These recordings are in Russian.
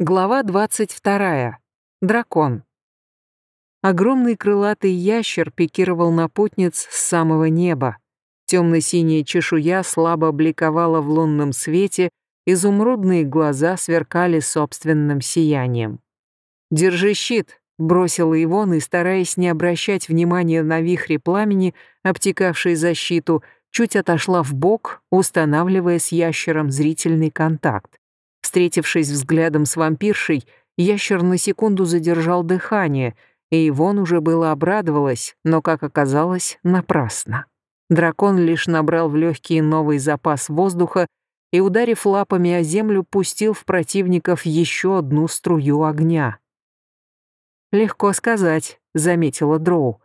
Глава 22. Дракон. Огромный крылатый ящер пикировал на путниц с самого неба. Темно-синяя чешуя слабо бликовала в лунном свете, изумрудные глаза сверкали собственным сиянием. «Держи щит», — бросила Ивон и, стараясь не обращать внимания на вихри пламени, обтекавшие защиту, чуть отошла в бок, устанавливая с ящером зрительный контакт. Встретившись взглядом с вампиршей, ящер на секунду задержал дыхание, и Ивон уже было обрадовалась, но, как оказалось, напрасно. Дракон лишь набрал в легкий новый запас воздуха и, ударив лапами о землю, пустил в противников еще одну струю огня. «Легко сказать», — заметила Дроу.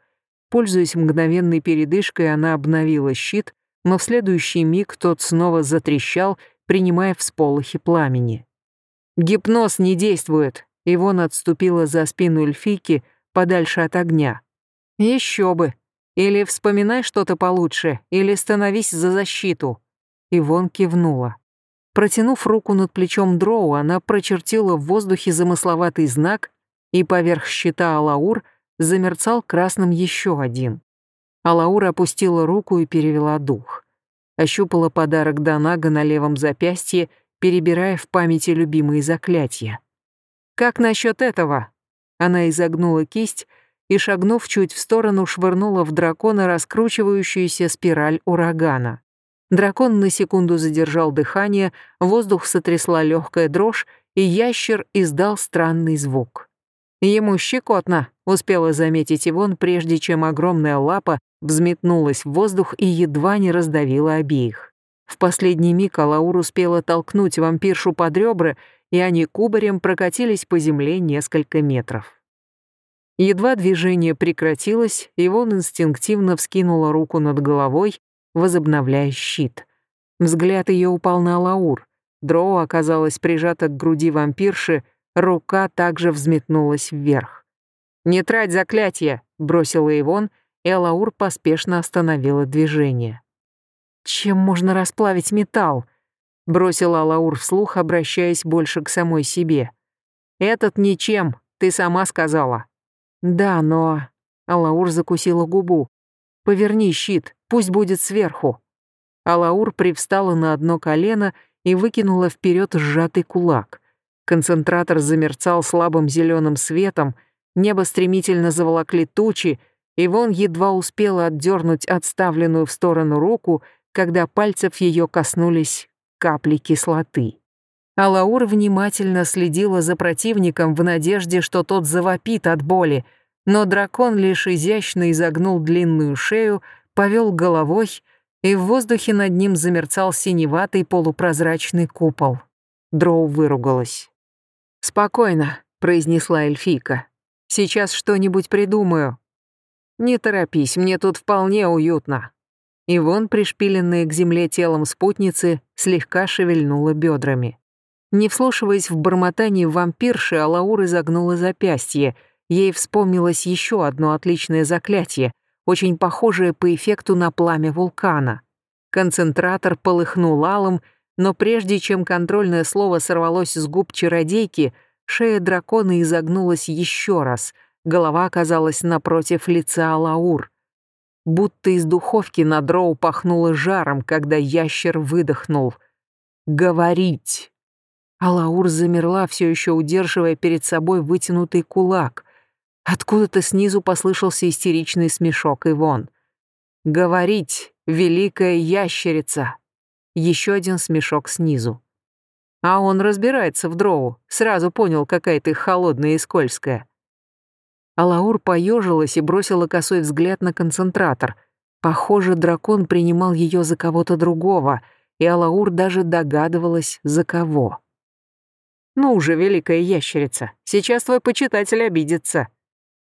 Пользуясь мгновенной передышкой, она обновила щит, но в следующий миг тот снова затрещал — принимая всполохи пламени. Гипноз не действует. Ивон отступила за спину эльфийки подальше от огня. Еще бы. Или вспоминай что-то получше, или становись за защиту. Ивон кивнула. Протянув руку над плечом Дроу, она прочертила в воздухе замысловатый знак, и поверх щита Алаур замерцал красным еще один. Алаур опустила руку и перевела дух ощупала подарок Данага на левом запястье, перебирая в памяти любимые заклятия. «Как насчет этого?» Она изогнула кисть и, шагнув чуть в сторону, швырнула в дракона раскручивающуюся спираль урагана. Дракон на секунду задержал дыхание, воздух сотрясла легкая дрожь, и ящер издал странный звук. Ему щекотно, успела заметить Ивон, прежде чем огромная лапа взметнулась в воздух и едва не раздавила обеих. В последний миг Алаур успела толкнуть вампиршу под ребра, и они кубарем прокатились по земле несколько метров. Едва движение прекратилось, Ивон инстинктивно вскинула руку над головой, возобновляя щит. Взгляд ее упал на Алаур. Дроу оказалась прижата к груди вампирши, рука также взметнулась вверх. «Не трать заклятие!» — бросила Ивон — и Алаур поспешно остановила движение. «Чем можно расплавить металл?» — бросила Алаур вслух, обращаясь больше к самой себе. «Этот ничем, ты сама сказала». «Да, но...» — Алаур закусила губу. «Поверни щит, пусть будет сверху». Алаур привстала на одно колено и выкинула вперед сжатый кулак. Концентратор замерцал слабым зеленым светом, небо стремительно заволокли тучи, Ивон едва успела отдернуть отставленную в сторону руку, когда пальцев ее коснулись капли кислоты. Алаур внимательно следила за противником в надежде, что тот завопит от боли, но дракон лишь изящно изогнул длинную шею, повел головой, и в воздухе над ним замерцал синеватый полупрозрачный купол. Дроу выругалась. «Спокойно», — произнесла эльфийка. «Сейчас что-нибудь придумаю, «Не торопись, мне тут вполне уютно». Ивон, пришпиленная к земле телом спутницы, слегка шевельнула бедрами. Не вслушиваясь в бормотание вампирши, Алаур изогнула запястье. Ей вспомнилось еще одно отличное заклятие, очень похожее по эффекту на пламя вулкана. Концентратор полыхнул алым, но прежде чем контрольное слово сорвалось с губ чародейки, шея дракона изогнулась еще раз, Голова оказалась напротив лица Алаур. Будто из духовки на дроу пахнуло жаром, когда ящер выдохнул. «Говорить!» Алаур замерла, все еще удерживая перед собой вытянутый кулак. Откуда-то снизу послышался истеричный смешок Ивон. «Говорить, великая ящерица!» Еще один смешок снизу. А он разбирается в дроу, сразу понял, какая ты холодная и скользкая. Алаур поежилась и бросила косой взгляд на концентратор. Похоже, дракон принимал ее за кого-то другого, и Алаур даже догадывалась, за кого. «Ну уже, великая ящерица, сейчас твой почитатель обидится».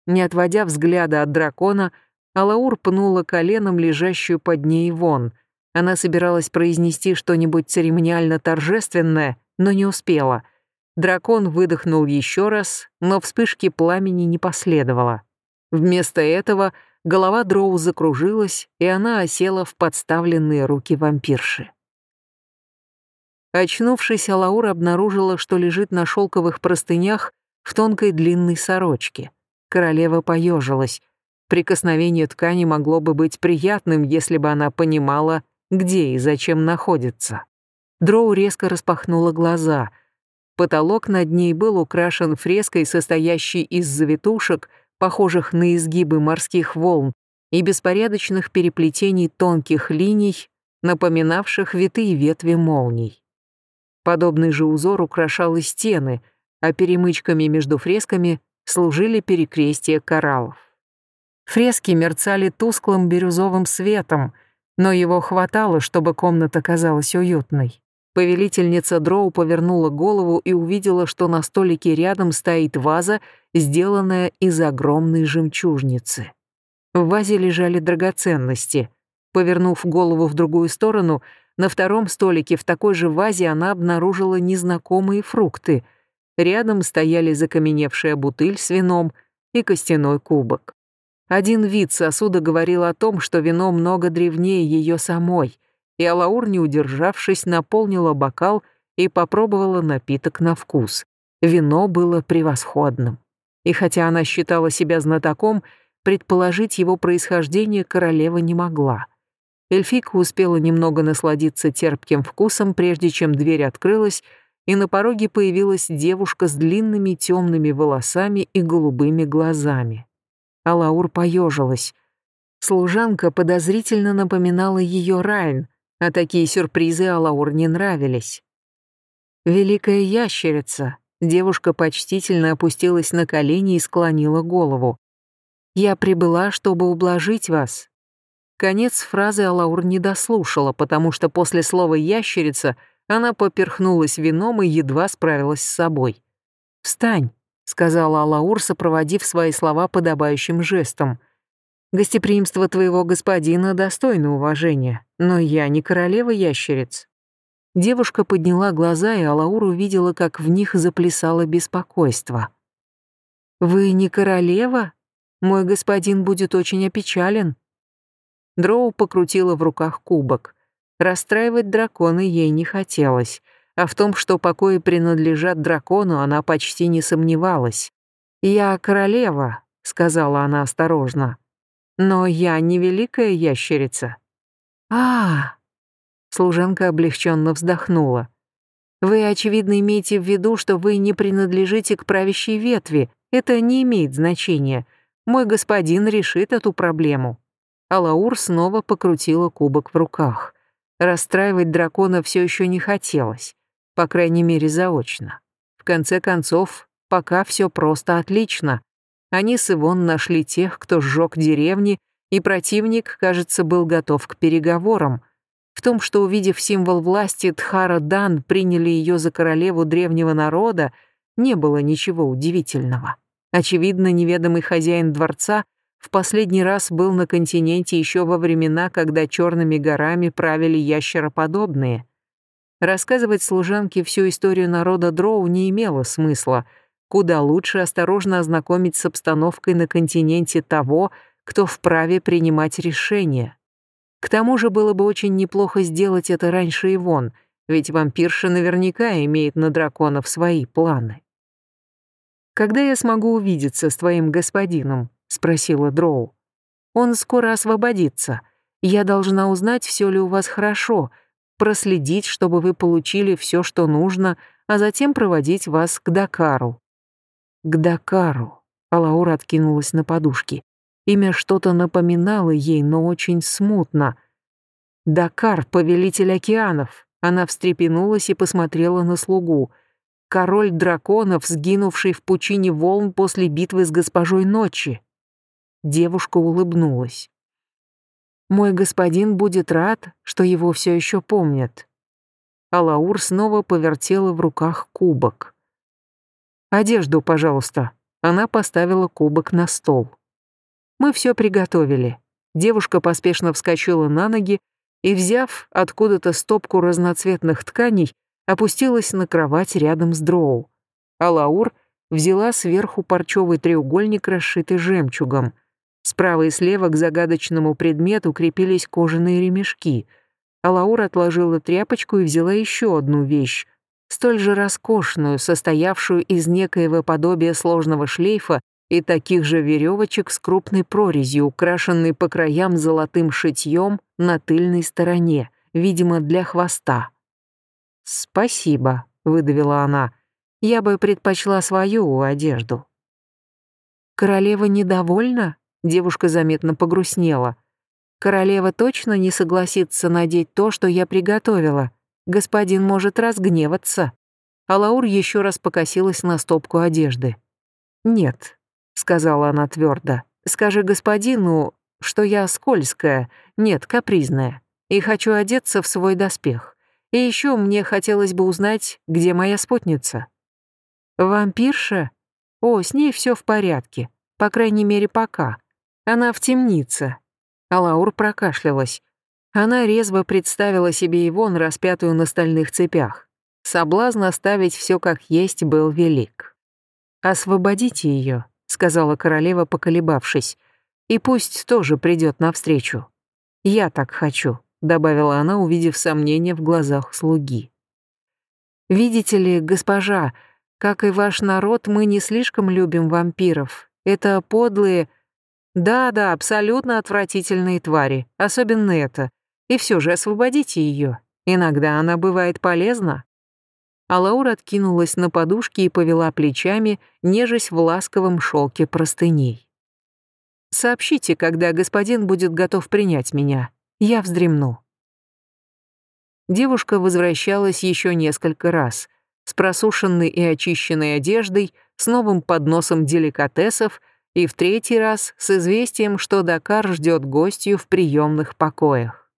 Не отводя взгляда от дракона, Алаур пнула коленом лежащую под ней вон. Она собиралась произнести что-нибудь церемониально торжественное, но не успела — Дракон выдохнул еще раз, но вспышки пламени не последовало. Вместо этого голова Дроу закружилась, и она осела в подставленные руки вампирши. Очнувшись, Алаур обнаружила, что лежит на шелковых простынях в тонкой длинной сорочке. Королева поежилась. Прикосновение ткани могло бы быть приятным, если бы она понимала, где и зачем находится. Дроу резко распахнула глаза. Потолок над ней был украшен фреской, состоящей из завитушек, похожих на изгибы морских волн, и беспорядочных переплетений тонких линий, напоминавших витые ветви молний. Подобный же узор украшал и стены, а перемычками между фресками служили перекрестия кораллов. Фрески мерцали тусклым бирюзовым светом, но его хватало, чтобы комната казалась уютной. Повелительница Дроу повернула голову и увидела, что на столике рядом стоит ваза, сделанная из огромной жемчужницы. В вазе лежали драгоценности. Повернув голову в другую сторону, на втором столике в такой же вазе она обнаружила незнакомые фрукты. Рядом стояли закаменевшая бутыль с вином и костяной кубок. Один вид сосуда говорил о том, что вино много древнее ее самой, и Алаур, не удержавшись, наполнила бокал и попробовала напиток на вкус. Вино было превосходным. И хотя она считала себя знатоком, предположить его происхождение королева не могла. Эльфийка успела немного насладиться терпким вкусом, прежде чем дверь открылась, и на пороге появилась девушка с длинными темными волосами и голубыми глазами. Алаур поежилась. Служанка подозрительно напоминала ее Райн, а такие сюрпризы Алаур не нравились. Великая ящерица. Девушка почтительно опустилась на колени и склонила голову. «Я прибыла, чтобы ублажить вас». Конец фразы Алаур не дослушала, потому что после слова «ящерица» она поперхнулась вином и едва справилась с собой. «Встань», — сказала Алаур, сопроводив свои слова подобающим жестом. «Гостеприимство твоего господина достойно уважения, но я не королева ящериц». Девушка подняла глаза, и Алаур увидела, как в них заплясало беспокойство. «Вы не королева? Мой господин будет очень опечален». Дроу покрутила в руках кубок. Расстраивать дракона ей не хотелось, а в том, что покои принадлежат дракону, она почти не сомневалась. «Я королева», — сказала она осторожно. «Но я не великая ящерица». «А-а-а!» Служанка облегченно вздохнула. «Вы, очевидно, имеете в виду, что вы не принадлежите к правящей ветви. Это не имеет значения. Мой господин решит эту проблему». Алаур снова покрутила кубок в руках. Расстраивать дракона все еще не хотелось, по крайней мере заочно. В конце концов, пока все просто отлично. Они с Ивон нашли тех, кто сжег деревни, и противник, кажется, был готов к переговорам. В том, что, увидев символ власти, Тхара Дан приняли ее за королеву древнего народа, не было ничего удивительного. Очевидно, неведомый хозяин дворца в последний раз был на континенте еще во времена, когда черными горами правили ящероподобные. Рассказывать служанке всю историю народа Дроу не имело смысла. Куда лучше осторожно ознакомить с обстановкой на континенте того, кто вправе принимать решения. К тому же было бы очень неплохо сделать это раньше Ивон, ведь вампирша наверняка имеет на драконов свои планы. «Когда я смогу увидеться с твоим господином?» — спросила Дроу. «Он скоро освободится. Я должна узнать, все ли у вас хорошо, проследить, чтобы вы получили все, что нужно, а затем проводить вас к Дакару». «К Дакару», — Алаура откинулась на подушки. Имя что-то напоминало ей, но очень смутно. «Дакар, повелитель океанов!» Она встрепенулась и посмотрела на слугу. «Король драконов, сгинувший в пучине волн после битвы с госпожой ночи!» Девушка улыбнулась. «Мой господин будет рад, что его все еще помнят». Алаур снова повертела в руках кубок. «Одежду, пожалуйста». Она поставила кубок на стол. Мы все приготовили. Девушка поспешно вскочила на ноги и, взяв откуда-то стопку разноцветных тканей, опустилась на кровать рядом с Дроу. А Лаур взяла сверху парчевый треугольник, расшитый жемчугом. Справа и слева к загадочному предмету крепились кожаные ремешки. Алаура отложила тряпочку и взяла еще одну вещь, столь же роскошную, состоявшую из некоего подобия сложного шлейфа и таких же веревочек с крупной прорезью, украшенной по краям золотым шитьем на тыльной стороне, видимо, для хвоста. «Спасибо», — выдавила она, — «я бы предпочла свою одежду». «Королева недовольна?» — девушка заметно погрустнела. «Королева точно не согласится надеть то, что я приготовила. Господин может разгневаться». Алаур еще раз покосилась на стопку одежды. «Нет, сказала она твердо. «Скажи господину, что я скользкая, нет, капризная, и хочу одеться в свой доспех. И еще мне хотелось бы узнать, где моя спутница». «Вампирша? О, с ней все в порядке, по крайней мере, пока. Она в темнице». Алаур прокашлялась. Она резво представила себе Ивон, распятую на стальных цепях. Соблазн оставить все как есть был велик. «Освободите ее», сказала королева, поколебавшись. И пусть тоже придет навстречу. Я так хочу, добавила она, увидев сомнение в глазах слуги. Видите ли, госпожа, как и ваш народ, мы не слишком любим вампиров. Это подлые... Да-да, абсолютно отвратительные твари, особенно это. И все же освободите ее. Иногда она бывает полезна а Лаура откинулась на подушке и повела плечами, нежась в ласковом шелке простыней. «Сообщите, когда господин будет готов принять меня. Я вздремну». Девушка возвращалась еще несколько раз, с просушенной и очищенной одеждой, с новым подносом деликатесов и в третий раз с известием, что Дакар ждет гостью в приемных покоях.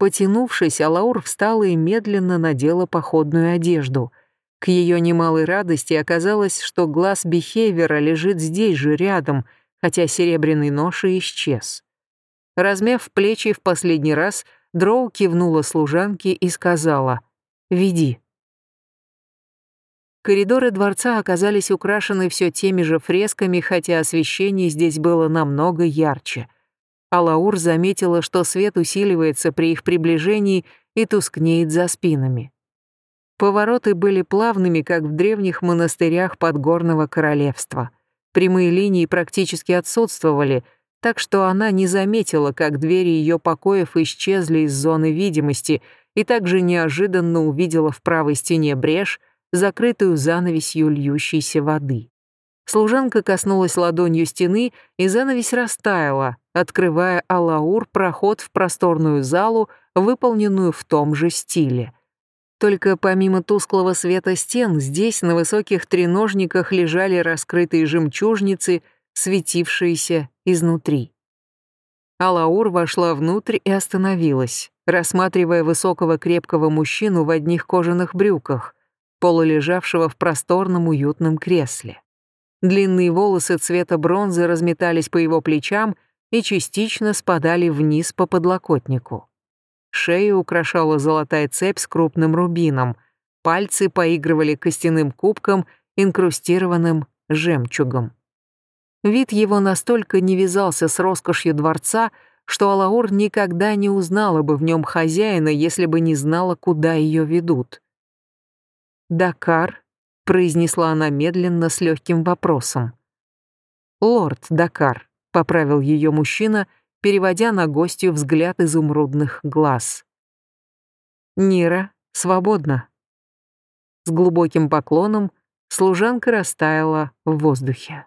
Потянувшись, Алаур встала и медленно надела походную одежду. К ее немалой радости оказалось, что глаз Бихевера лежит здесь же рядом, хотя серебряный нож и исчез. Размяв плечи в последний раз, Дроу кивнула служанке и сказала «Веди». Коридоры дворца оказались украшены все теми же фресками, хотя освещение здесь было намного ярче — Алаур заметила, что свет усиливается при их приближении и тускнеет за спинами. Повороты были плавными, как в древних монастырях подгорного королевства. Прямые линии практически отсутствовали, так что она не заметила, как двери ее покоев исчезли из зоны видимости и также неожиданно увидела в правой стене брешь, закрытую занавесью льющейся воды. Служанка коснулась ладонью стены, и занавесь растаяла, открывая Алаур проход в просторную залу, выполненную в том же стиле. Только помимо тусклого света стен, здесь на высоких треножниках лежали раскрытые жемчужницы, светившиеся изнутри. Алаур вошла внутрь и остановилась, рассматривая высокого крепкого мужчину в одних кожаных брюках, полулежавшего в просторном уютном кресле. Длинные волосы цвета бронзы разметались по его плечам и частично спадали вниз по подлокотнику. Шею украшала золотая цепь с крупным рубином, пальцы поигрывали костяным кубком, инкрустированным жемчугом. Вид его настолько не вязался с роскошью дворца, что Алаур никогда не узнала бы в нем хозяина, если бы не знала, куда ее ведут. Дакар произнесла она медленно с легким вопросом. «Лорд Дакар», — поправил ее мужчина, переводя на гостью взгляд изумрудных глаз. «Нира, свободна». С глубоким поклоном служанка растаяла в воздухе.